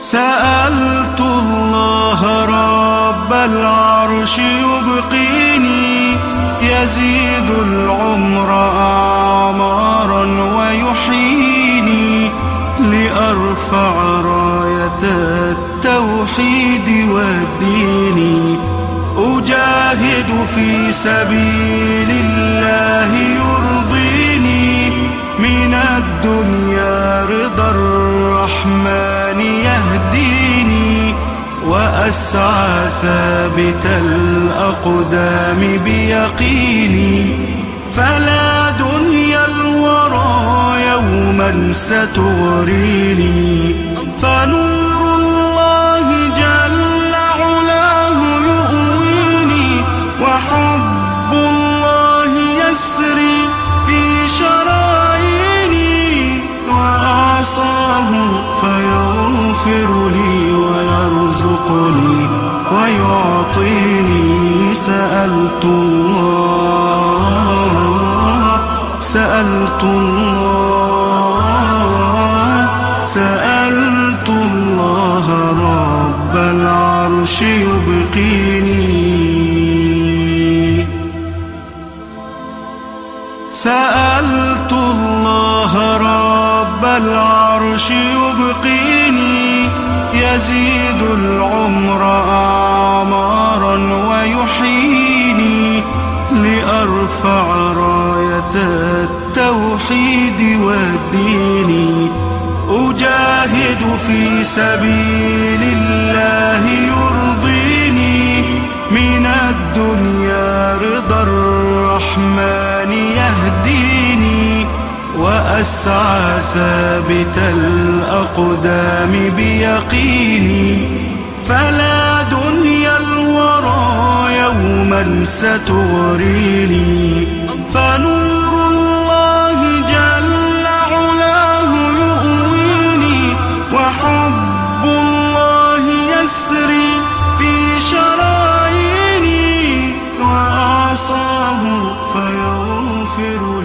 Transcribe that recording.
سألت الله رب العرش يبقيني يزيد العمر أعمارا ويحييني لأرفع راية التوحيد والدين. أجاهد في سبيل الله الدنيا رضا الرحمن يهديني وأسعى ثابت الأقدام بيقيني. فلا دنيا الورى يوما ستغريني. فنور فيغفر لي ويرزقني ويعطيني. سألت الله سألت الله سألت الله. رب العرش يبقيني. سألت الله. رب العرش يبقيني. يزيد العمر أعمارا ويحييني لأرفع راية التوحيد والدين. أجاهد في سبيل الله يرضيني من الدنيا رضا الرحمن يهديني. أسعى ثابت الأقدام بيقيني فلا دنيا الورى يوما ستغريني. فنور الله جل علاه يؤويني وحب الله يسري في شراييني وأعصاه فيغفر